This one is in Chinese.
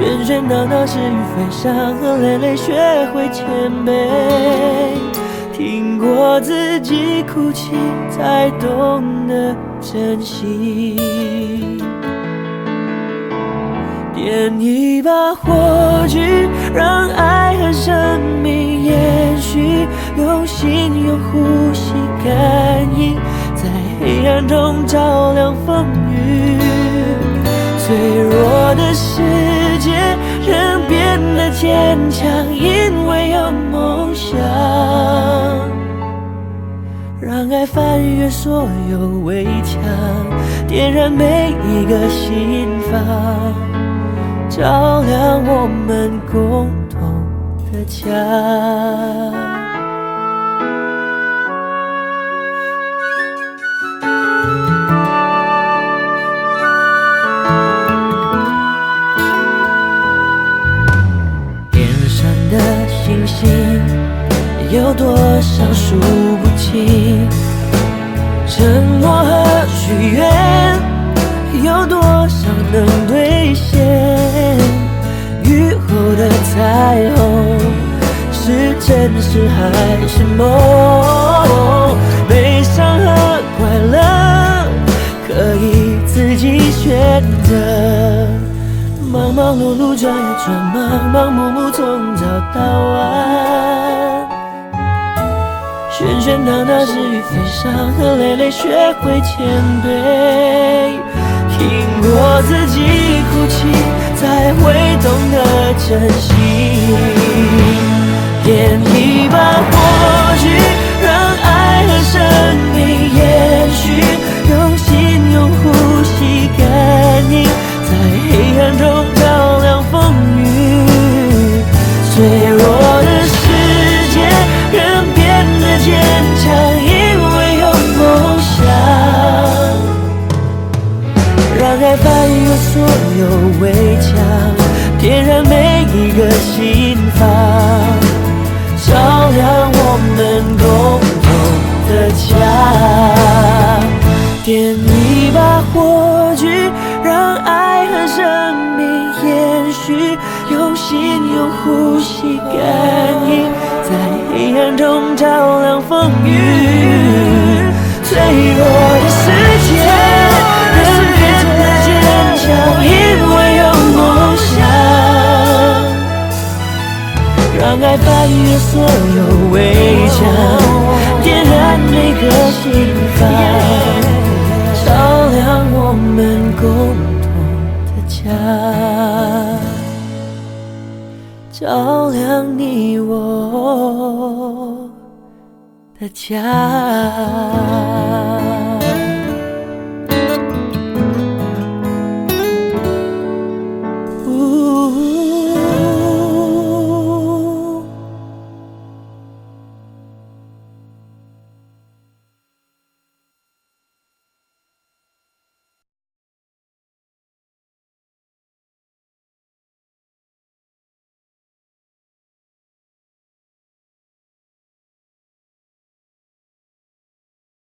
喧喧闹闹是与非，伤痕累累学会谦卑。听过自己哭泣，才懂得珍惜。点一把火炬，让爱和生命延续。用心，用呼吸感应，在黑暗中照亮风雨。脆弱的心，坚强，因为有梦想。让爱翻越所有围墙，点燃每一个心房，照亮我们共同的家。是真实还是梦？悲伤和快乐可以自己选择。忙忙碌碌转呀转，忙忙碌碌从早到晚，喧喧闹闹是与非，伤痕累累学会谦卑。听过自己哭泣，才会懂得珍惜。所有围墙，点燃每一个心房，照亮我们共同的家。点一把火炬，让爱和生命延续，用心用呼吸感应，在黑暗中照亮风雨。爱翻越所有围墙，点燃每个心房，照亮我们共同的家，照亮你我的家。